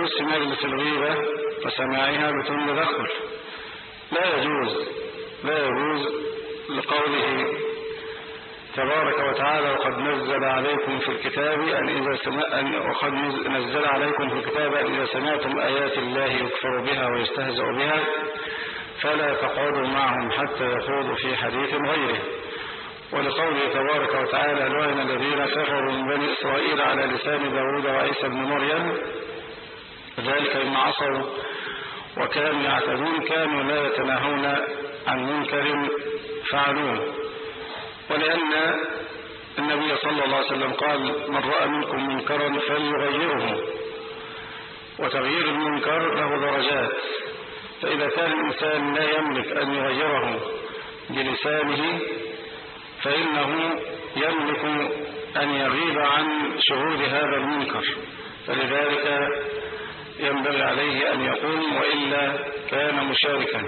يجوز في مجلس الغيبة وسماعها بدون تدخل لا يجوز لا يجوز لقوله تبارك وتعالى وقد نزل عليكم في الكتاب أن إذا سمع أن وقد نزل عليكم في الكتاب أن إذا سمعتم آيات الله يكفر بها ويستهزأ بها فلا تقعدوا معهم حتى يخوضوا في حديث غيره. ولقوله تبارك وتعالى لعن الذين كفروا من بني إسرائيل على لسان داود وعيسى بن مريم ذلك إن عصوا وكانوا يعتدون كانوا لا يتناهون عن منكر فعلوه. ولأن النبي صلى الله عليه وسلم قال من رأى منكم منكرا فليغيره. وتغيير المنكر له درجات. فإذا كان الإنسان لا يملك أن يغيره بلسانه فإنه يملك أن يغيب عن شهود هذا المنكر. فلذلك ينبغي عليه أن يقوم وإلا كان مشاركا.